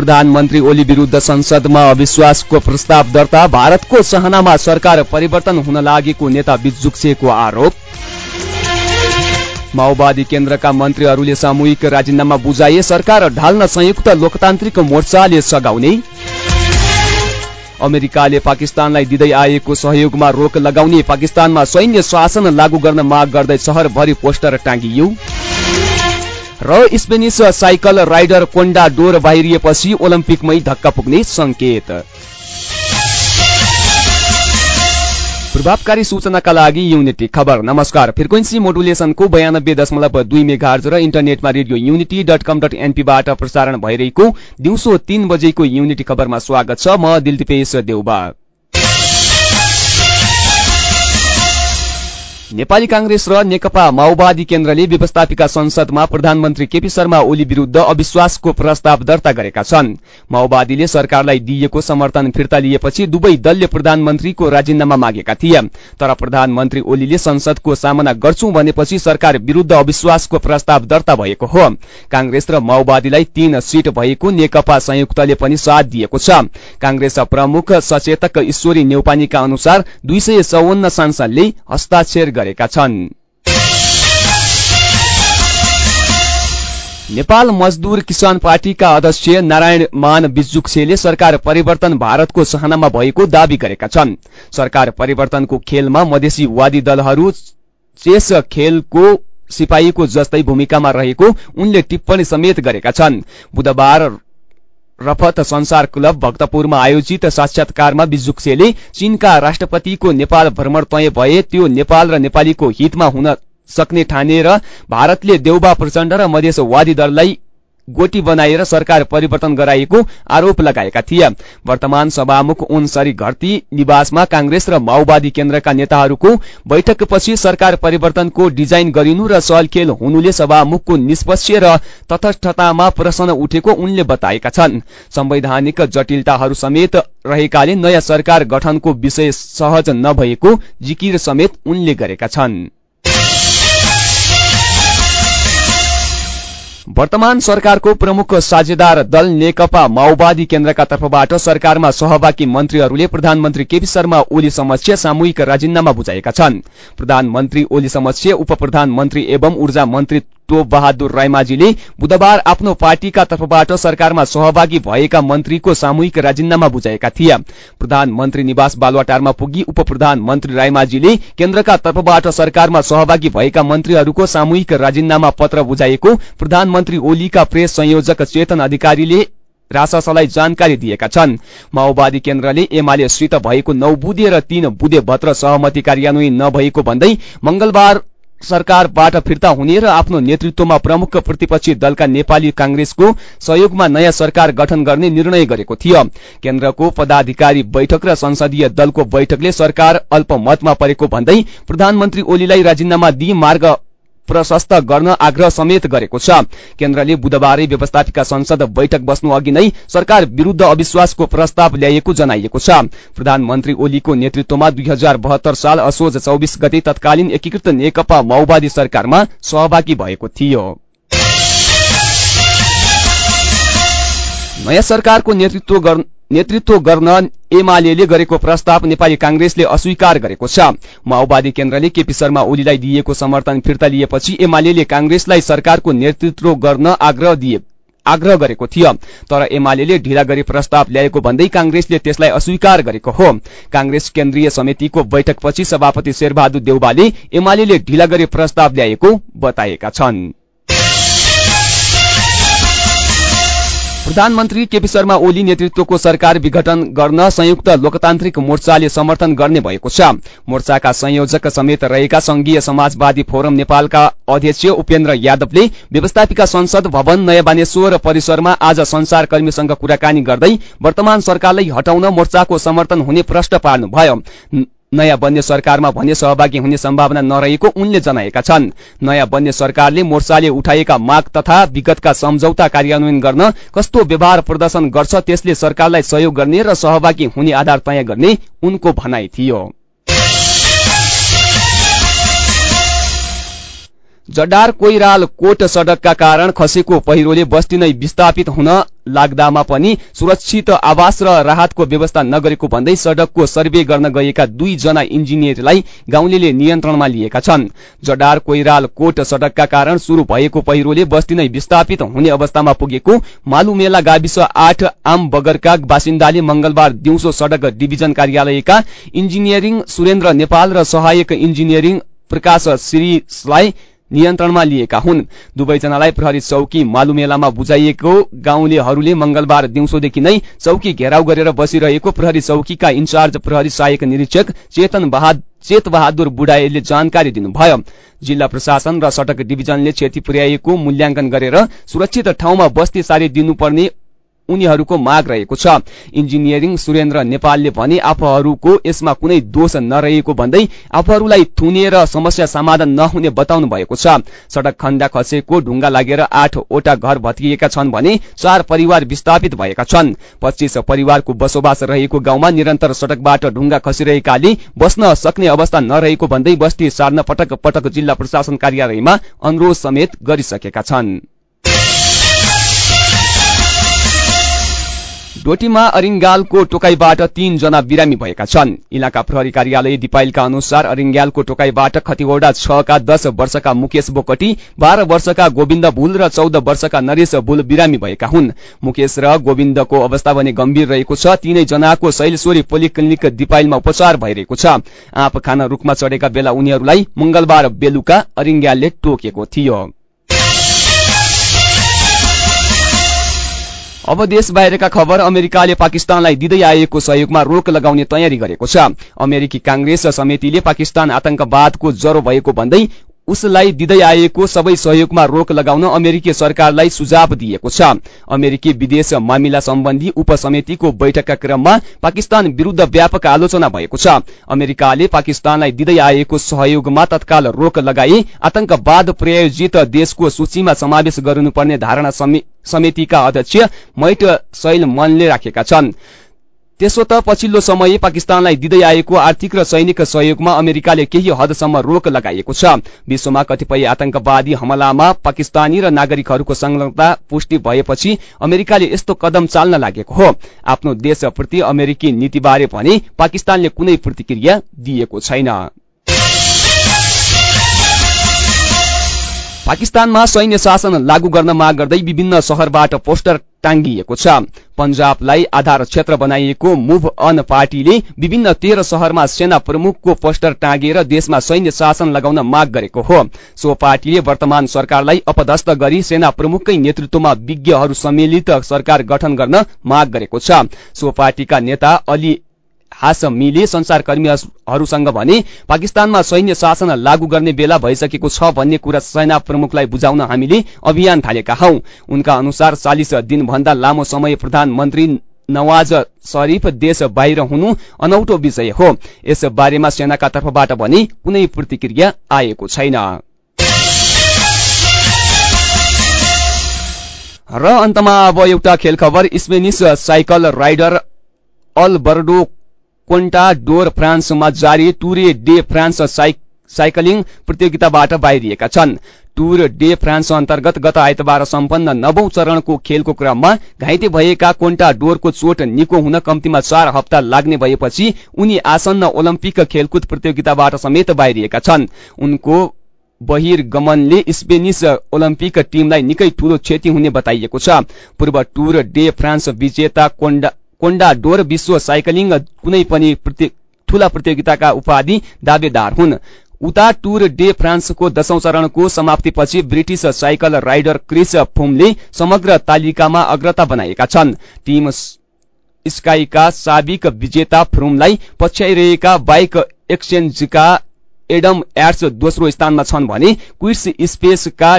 प्रधानमन्त्री ओली विरूद्ध संसदमा अविश्वासको प्रस्ताव दर्ता भारतको सहनामा सरकार परिवर्तन हुन लागेको नेता बिजुक्सेको आरोप। माओवादी केन्द्रका मन्त्रीहरूले सामूहिक राजीनामा बुझाए सरकार ढाल्न संयुक्त लोकतान्त्रिक मोर्चाले सघाउने। अमेरिकाले पाकिस्तानलाई दिँदै आएको सहयोगमा रोक लगाउने पाकिस्तानमा सैन्य शासन लागू गर्न माग गर्दै सहरभरि पोस्टर टाँगियो। र Spanish cycle rider Contador बाहिरिएपछि ओलम्पिकमै धक्का पुग्ने संकेत प्रभावकारी सूचनाका लागि युनिटी खबर। नमस्कार। फ्रिक्वेन्सी मोडुलेसनको बयानब्बे दशमलव दुई मेघार्ज र इन्टरनेटमा radio unity dot com dot एनपीबाट प्रसारण भइरहेको दिउँसो तीन बजेको युनिटी खबरमा स्वागत छ। म दिलदीपेश देउबा। नेपाली कांग्रेस र नेकपा माओवादी केन्द्रले व्यवस्थापिका संसदमा प्रधानमन्त्री केपी शर्मा ओली विरूद्ध अविश्वासको प्रस्ताव दर्ता गरेका छन्। माओवादीले सरकारलाई दिइएको समर्थन फिर्ता लिएपछि दुवै दलले प्रधानमन्त्रीको राजीनामा मागेका थिए। तर प्रधानमन्त्री ओलीले संसदको सामना गर्छु भनेपछि सरकार विरूद्ध अविश्वासको प्रस्ताव दर्ता भएको हो। कांग्रेस र माओवादीलाई तीन सीट भएको नेकपा संयुक्तले पनि साथ दिएको छ। कांग्रेस प्रमुख सचेतक ईश्वरी नेउपानीका अनुसार दुई सय चौवन्न सांसदले हस्ताक्षर गरेका छन्। नेपाल मजदुर किसान पार्टीका अध्यक्ष नारायण मान बिजुक्सेले सरकार परिवर्तन भारतको सहनामा भएको दावी गरेका छन्। सरकार परिवर्तनको खेलमा मधेसीवादी दलहरू चेस खेलको सिपाहीको जस्तै भूमिकामा रहेको उनले टिप्पणी समेत गरेका छन्। बुधबार रफत संसार क्लब भक्तपुरमा आयोजित साक्षात्कारमा बिजुक्सेले चीनका राष्ट्रपतिको नेपाल भ्रमण तय भए त्यो नेपाल र नेपालीको हितमा हुन सक्ने ठानेर भारतले देउबा प्रचण्ड र मधेसवादी दललाई गोटी बनाएर सरकार परिवर्तन गराएको आरोप लगाएका थिए। वर्तमान सभामुख ओनसरी घरती निवासमा कांग्रेस र माओवादी केन्द्रका नेताहरूको बैठकपछि सरकार परिवर्तनको डिजाइन गरिनु र सलखेल हुनुले सभामुखको निष्पक्ष र तटस्थतामा प्रश्न उठेको उनले बताएका छन्। संवैधानिक जटिलताहरू समेत रहेकाले नयाँ सरकार गठनको विषय सहज नभएको जिकिर समेत उनले गरेका छन्। वर्तमान सरकारको प्रमुख साझेदार दल नेकपा माओवादी केन्द्रका तर्फबाट सरकारमा सहभागी मन्त्रीहरूले प्रधानमन्त्री केपी शर्मा ओली समक्ष सामूहिक राजीनामा बुझाएका छन्। प्रधानमन्त्री ओली समक्ष उप एवं ऊर्जा मन्त्री टोप बहादुर रायमाझीले बुधबार आफ्नो पार्टीका तर्फबाट सरकारमा सहभागी भएका मन्त्रीको सामूहिक राजीनामा बुझाएका थिए। प्रधानमन्त्री निवास बालुवाटारमा पुगी उप प्रधानमन्त्री रायमाझीले केन्द्रका तर्फबाट सरकारमा सहभागी भएका मन्त्रीहरूको सामूहिक राजीनामा पत्र बुझाएको प्रधानमन्त्री ओलीका प्रेस संयोजक चेतन अधिकारीले राससलाई जानकारी दिएका छन्। माओवादी केन्द्रले एमालेसित भएको नौ बुधे र तीन बुधे भत्र सहमति कार्यान्वयन नभएको भन्दै मंगलबार सरकारबाट फिर्ता हुने र आफ्नो नेतृत्वमा प्रमुख प्रतिपक्षी दलका नेपाली कांग्रेसको सहयोगमा नयाँ सरकार गठन गर्ने निर्णय गरेको थियो। केन्द्रको पदाधिकारी बैठक र संसदीय दलको बैठकले सरकार अल्पमतमा परेको भन्दै प्रधानमन्त्री ओलीलाई राजीनामा दिई मार्ग प्रशस्त गर्न आग्रह समेत गरेको छ। केन्द्रले बुधबारै व्यवस्थापिका संसद बैठक बस्नु अघि नै सरकार विरूद्ध अविश्वासको प्रस्ताव ल्याएको जनाइएको छ। प्रधानमन्त्री ओलीको नेतृत्वमा दुई साल असोज चौबिस गते तत्कालीन एकीकृत नेकपा माओवादी सरकारमा सहभागी भएको थियो। नयाँ सरकारको नेतृत्व नेतृत्व गर्न एमाले गरेको प्रस्ताव नेपाली कांग्रेसले अस्वीकार गरेको छ। माओवादी केन्द्रले केपी शर्मा ओलीलाई दिएको समर्थन फिर्ता लिएपछि एमाले कांग्रेसलाई सरकारको नेतृत्व गर्न आग्रह दिए आग्रह गरेको थियो। तर एमाले ढिला गरी प्रस्ताव ल्याएको भन्दै कांग्रेसले त्यसलाई अस्वीकार गरेको हो। कांग्रेस केन्द्रीय समितिको बैठकपछि सभापति शेरबहादुर देउबाले एमाले ढिला गरी प्रस्ताव ल्याएको बताएका छन्। प्रधानमन्त्री केपी शर्मा ओली नेतृत्वको सरकार विघटन गर्न संयुक्त लोकतान्त्रिक मोर्चाले समर्थन गर्ने भएको छ। मोर्चाका संयोजक समेत रहेका संघीय समाजवादी फोरम नेपालका अध्यक्ष उपेन्द्र यादवले व्यवस्थापिका संसद भवन नयाँ बानेश्वर परिसरमा आज संसारकर्मीसँग कुराकानी गर्दै वर्तमान सरकारलाई हटाउन मोर्चाको समर्थन हुने प्रश्न पार्नुभयो। नयाँ बन्ने सरकारमा भने सहभागी हुने सम्भावना नरहेको उनले जनाएका छन्। नयाँ बन्ने सरकारले मोर्चाले उठाएका माग तथा विगतका सम्झौता कार्यान्वयन गर्न कस्तो व्यवहार प्रदर्शन गर्छ त्यसले सरकारलाई सहयोग गर्ने र सहभागी हुने आधार तय गर्ने उनको भनाइ थियो। जडार कोइराल कोट सडकका कारण खसेको पहिरोले बस्ती नै विस्थापित हुन लाग्दामा पनि सुरक्षित आवास र राहतको व्यवस्था नगरेको भन्दै सडकको सर्वे गर्न गएका दुईजना इन्जिनियरलाई गाउँले नियन्त्रणमा लिएका छन्। जडार कोइराल कोट सडकका कारण शुरू भएको पहिरोले बस्ती नै विस्थापित हुने अवस्थामा पुगेको मालुमेला गाविस आठ आम बगरका बासिन्दाले मंगलबार दिउँसो सडक डिभिजन कार्यालयका इन्जिनियरिङ सुरेन्द्र नेपाल र सहायक इन्जिनियरिङ प्रकाश श्रीलाई नियन्त्रणमा लिएका हुन्। दुवैजनालाई प्रहरी चौकी मालुमेलामा बुझाइएको गाउँलेहरूले मंगलबार दिउँसोदेखि नै चौकी घेराउ गरेर बसिरहेको प्रहरी चौकीका इन्चार्ज प्रहरी सहायक निरीक्षक चेतन बहादुर चेत बहादुर बुढाएले जानकारी दिनुभयो। जिल्ला प्रशासन र सड़क डिभिजनले क्षति पुर्याएको मूल्याङ्कन गरेर सुरक्षित ठाउँमा बस्ती सारी दिनुपर्ने उनीहरूको माग रहेको छ। इन्जिनियरिङ सुरेन्द्र नेपालले भने आफूहरूको यसमा कुनै दोष नरहेको भन्दै आफूहरूलाई थुनेर समस्या समाधान नहुने बताउनु भएको छ। सड़क खण्डा खसेको ढुङ्गा लागेर आठवटा घर भत्किएका छन् भने चार परिवार विस्थापित भएका छन्। पच्चीस परिवारको बसोबास रहेको गाउँमा निरन्तर सड़कबाट ढुङ्गा खसिरहेकाले बस्न सक्ने अवस्था नरहेको भन्दै बस्ती सार्न पटक पटक जिल्ला प्रशासन कार्यालयमा अनुरोध समेत गरिसकेका छन्। डोटीमा अरिङ्गालको टोकाईबाट तीनजना बिरामी भएका छन्। इलाका प्रहरी कार्यालय दिपाइलका अनुसार अरिङ्गालको टोकाईबाट खतिवडा छका दश वर्षका मुकेश बोकटी बाह्र वर्षका गोविन्द भूल र चौध वर्षका नरेश भूल बिरामी भएका हुन्। मुकेश र गोविन्दको अवस्था भने गम्भीर रहेको छ। तीनैजनाको शैलश्वरी पोलिक्लिनिक दिपाइलमा उपचार भइरहेको छ। आँप खान रूखमा चढेका बेला उनीहरूलाई मंगलबार बेलुका अरिङ्गालले टोकेको थियो। अब देश बाहिरका खबर अमेरिकाले पाकिस्तानलाई दिँदै आएको सहयोगमा रोक लगाउने तयारी गरेको छ। अमेरिकी कांग्रेस समितिले पाकिस्तान आतंकवादको जरो भएको भन्दै उसलाई दिँदै आएको सबै सहयोगमा रोक लगाउन अमेरिकी सरकारलाई सुझाव दिएको छ। अमेरिकी विदेश मामिला सम्बन्धी उपसमितिको बैठकका क्रममा पाकिस्तान विरूद्ध व्यापक आलोचना भएको छ। अमेरिकाले पाकिस्तानलाई दिँदै आएको सहयोगमा तत्काल रोक लगाई आतंकवाद प्रायोजित देशको सूचीमा समावेश गर्नुपर्ने धारणा समितिका अध्यक्ष मैट सैलमनले राखेका छन्। त्यसो त पछिल्लो समय पाकिस्तानलाई दिँदै आएको आर्थिक र सैनिक सहयोगमा अमेरिकाले केही हदसम्म रोक लगाइएको छ। विश्वमा कतिपय आतंकवादी हमलामा पाकिस्तानी र नागरिकहरूको संलग्नता पुष्टि भएपछि अमेरिकाले यस्तो कदम चाल्न लागेको हो। आफ्नो देशप्रति अमेरिकी नीतिबारे भने पाकिस्तानले कुनै प्रतिक्रिया दिएको छैन। पाकिस्तानमा सैन्य शासन लागू गर्न माग गर्दै विभिन्न शहरबाट पोस्टर टाङ्गिएको छ। पंजाबलाई आधार क्षेत्र बनाइएको मुभ अन पार्टीले विभिन्न तेह्र शहरमा सेना प्रमुखको पोस्टर टाँगेर देशमा सैन्य शासन लगाउन माग गरेको हो। सो पार्टीले वर्तमान सरकारलाई अपदस्थ गरी सेना प्रमुखकै नेतृत्वमा विज्ञहरू सम्मिलित सरकार गठन गर्न माग गरेको छ। सो पार्टीका नेता अली हासमीले संचारकर्मीहरूसँग भने पाकिस्तानमा सैन्य शासन लागू गर्ने बेला भइसकेको छ भन्ने कुरा सेना प्रमुखलाई बुझाउन हामीले अभियान थालेका हौ। उनका अनुसार चालिस दिनभन्दा लामो समय प्रधानमन्त्री नवाज शरीफ देश बाहिर हुनु अनौठो विषय हो। यस बारेमा सेनाका तर्फबाट भने कुनै प्रतिक्रिया आएको छैन। र अन्तमा अब एउटा खेल खबर Spanish cycle rider Alberto Contador फ्रान्समा जारी टुरे डे फ्रान्स साइकलिङ प्रतियोगिताबाट बाहिरिएका छन्। टुर डे फ्रान्स अन्तर्गत गत आइतबार सम्पन्न नवौं चरणको खेलको क्रममा घाइते भएका कोन्टा डोरको चोट निको हुन कम्तीमा चार हप्ता लाग्ने भएपछि उनी आसन्न ओलम्पिक खेलकुद प्रतियोगिताबाट समेत बाहिरिएका छन्। उनको बहिर्गमनले स्पेनिस ओलम्पिक टिमलाई निकै ठूलो क्षति हुने बताइएको छ। पूर्व टुर डे फ्रान्स विजेता कोन्डा कोन्डा डोर विश्व साइकलिङ कुनै पनि ठूला प्रतियोगिताका उपाधि दावेदार हुन्। उता टुर डे फ्रान्सको दशौं चरणको समाप्तिपछि ब्रिटिश साइकल राइडर क्रिस फुमले समग्र तालिकामा अग्रता बनाएका छन्। टीम स्काईका साबिक विजेता फ्रुमलाई पछ्याइरहेका बाइक एक्सचेन्जका एडम एड्स दोस्रो स्थानमा छन् भने क्विट्स स्पेसका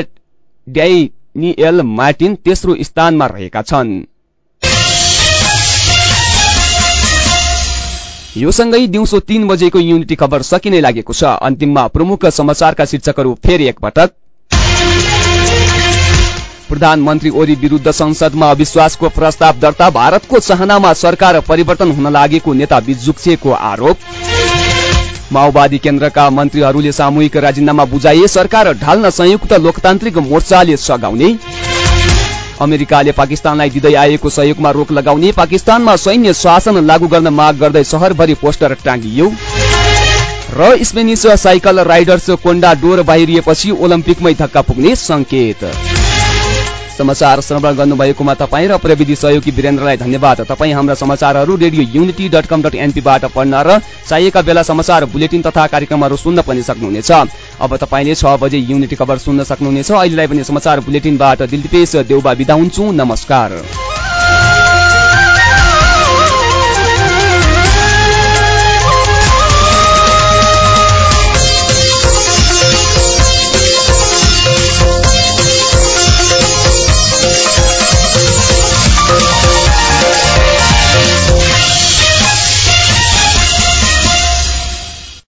ड्यानिएल मार्टिन तेस्रो स्थानमा रहेका छन्। यो सँगै दिउँसो तीन बजेको युनिटी खबर सकिने लागेको छ। अन्तिममा प्रमुख समाचारका शीर्षकहरू फेरि एकपटक। प्रधानमन्त्री ओली विरूद्ध संसदमा अविश्वासको प्रस्ताव दर्ता भारतको चाहनामा सरकार परिवर्तन हुन लागेको नेता बिजुक्सेको आरोप। माओवादी केन्द्रका मन्त्रीहरूले सामूहिक राजीनामा बुझाए सरकार ढाल्न संयुक्त लोकतान्त्रिक मोर्चाले सघाउने। अमेरिकाले पाकिस्तानलाई दिँदै आएको सहयोगमा रोक लगाउने पाकिस्तानमा सैन्य शासन लागू गर्न माग गर्दै सहरभरि पोस्टर टाँगियो। र Spanish cycle riders Contador बाहिरिएपछि ओलम्पिकमै धक्का पुग्ने संकेत समाचार श्रवण गर्नुभएकोमा तपाईँ र प्रविधि सहयोगी वीरेन्द्रलाई धन्यवाद। तपाईँ हाम्रा समाचारहरू radio Unity dot com dot एनपीबाट पढ्न र चाहिएका बेला समाचार बुलेटिन तथा कार्यक्रमहरू सुन्न पनि सक्नुहुनेछ। अब तपाईँले छ बजे युनिटी खबर सुन्न सक्नुहुनेछ। अहिलेलाई पनि समाचार बुलेटिनबाट दिलदिपेश देउबा बिदा हुन्छु। नमस्कार।